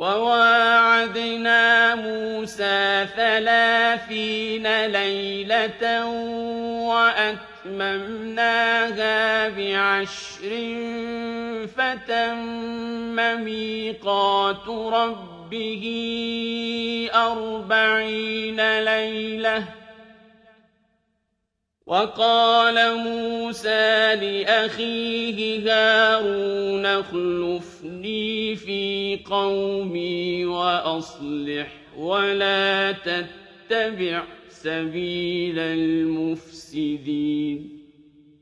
وَوَاعَدْنَا مُوسَىٰ ثَلَاثِينَ لَيْلَةً وَأَتْمَمْنَاهَا بِعَشْرٍ فَتَمَّ مِيقَاتُ رَبِّهِ أَرْبَعِينَ لَيْلَةً ۚ. وَقَالَ مُوسَىٰ لِأَخِيهِ هَارُونَ اخْلُفْنِي فِي قَوْمِي وَأَصْلِحْ وَلَا تَتَّبِعْ سَبِيلَ الْمُفْسِدِينَ.